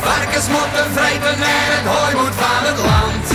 varkens moeten vrijten en het hooi moet van het land.